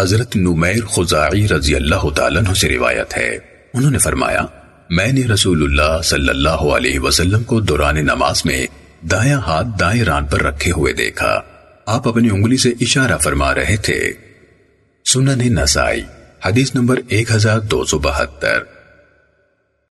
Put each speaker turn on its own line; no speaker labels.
حضرت نمیر خزاعی رضی اللہ تعالیٰ عنہ سے روایت ہے۔ انہوں نے فرمایا، میں نے رسول اللہ صلی اللہ علیہ وسلم کو دوران نماز میں دایاں ہاتھ دائیں ران پر رکھے ہوئے دیکھا۔ آپ اپنی انگلی سے اشارہ فرما رہے تھے۔ سنن نسائی، حدیث نمبر ایک ہزار دو سو بہتر۔